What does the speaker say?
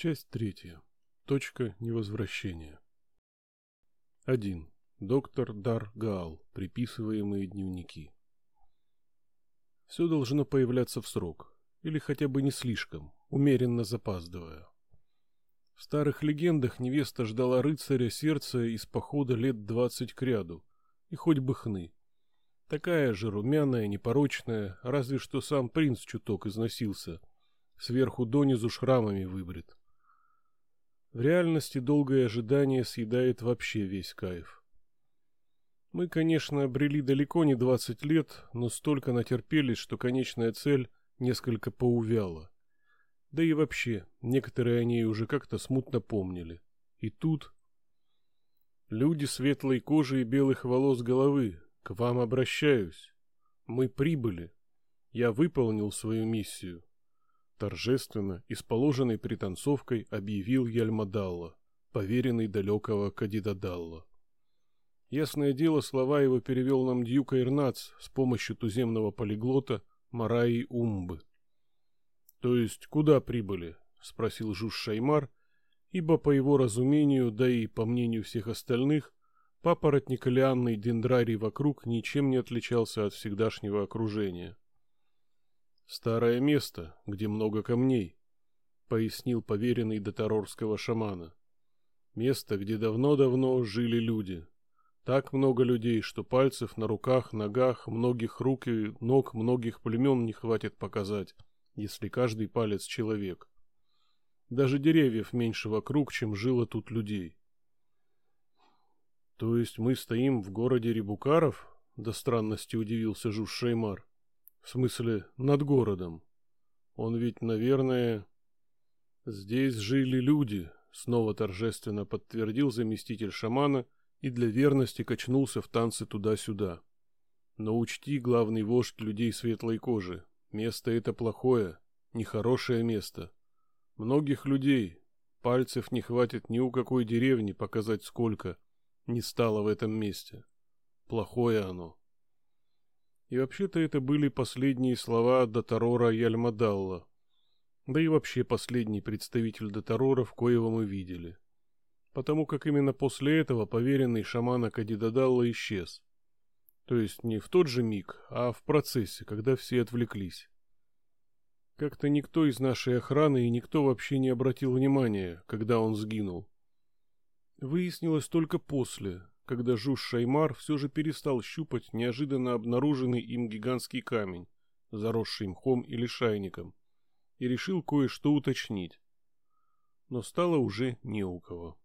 Часть третья. Точка невозвращения. 1. Доктор Дар Гаал. Приписываемые дневники. Все должно появляться в срок, или хотя бы не слишком, умеренно запаздывая. В старых легендах невеста ждала рыцаря сердца из похода лет двадцать к ряду, и хоть бы хны. Такая же румяная, непорочная, разве что сам принц чуток износился, сверху донизу шрамами выбрит. В реальности долгое ожидание съедает вообще весь кайф. Мы, конечно, обрели далеко не двадцать лет, но столько натерпелись, что конечная цель несколько поувяла. Да и вообще, некоторые о ней уже как-то смутно помнили. И тут... Люди светлой кожи и белых волос головы, к вам обращаюсь. Мы прибыли. Я выполнил свою миссию. Торжественно и с положенной пританцовкой объявил Яльмадалла, поверенный далекого Кадидадалла. Ясное дело, слова его перевел нам Дьюка Ирнац с помощью туземного полиглота Мараи Умбы. «То есть куда прибыли?» — спросил Жуж Шаймар, ибо, по его разумению, да и по мнению всех остальных, папоротник лианный дендрарий вокруг ничем не отличался от всегдашнего окружения. Старое место, где много камней, пояснил поверенный до тарорского шамана. Место, где давно-давно жили люди. Так много людей, что пальцев на руках, ногах, многих рук и ног многих племен не хватит показать, если каждый палец человек. Даже деревьев меньше вокруг, чем жило тут людей. То есть мы стоим в городе Рибукаров? До странности удивился Жуж Шеймар. В смысле, над городом. Он ведь, наверное... Здесь жили люди, снова торжественно подтвердил заместитель шамана и для верности качнулся в танце туда-сюда. Но учти, главный вождь людей светлой кожи, место это плохое, нехорошее место. Многих людей, пальцев не хватит ни у какой деревни показать сколько, не стало в этом месте. Плохое оно. И вообще-то это были последние слова Дотарора Яльмадалла. Да и вообще последний представитель Дотароров, коего мы видели. Потому как именно после этого поверенный шамана Кадидадалла исчез. То есть не в тот же миг, а в процессе, когда все отвлеклись. Как-то никто из нашей охраны и никто вообще не обратил внимания, когда он сгинул. Выяснилось только после, когда Жуж Шаймар все же перестал щупать неожиданно обнаруженный им гигантский камень, заросший мхом или шайником, и решил кое-что уточнить. Но стало уже не у кого.